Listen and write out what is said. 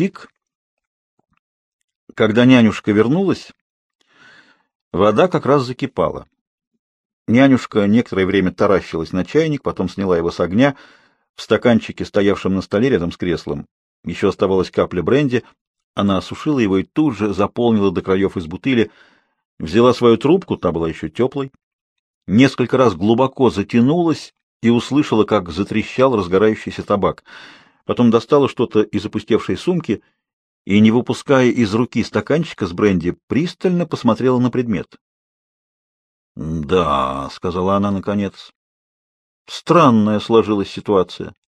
бутик. Когда нянюшка вернулась, вода как раз закипала. Нянюшка некоторое время таращилась на чайник, потом сняла его с огня. В стаканчике, стоявшем на столе рядом с креслом, еще оставалась капля бренди. Она осушила его и тут же заполнила до краев из бутыли. Взяла свою трубку, та была еще теплой. Несколько раз глубоко затянулась и услышала, как затрещал разгорающийся табак. Потом достала что-то из опустевшей сумки и, не выпуская из руки стаканчика с бренди, пристально посмотрела на предмет. — Да, — сказала она наконец. Странная сложилась ситуация.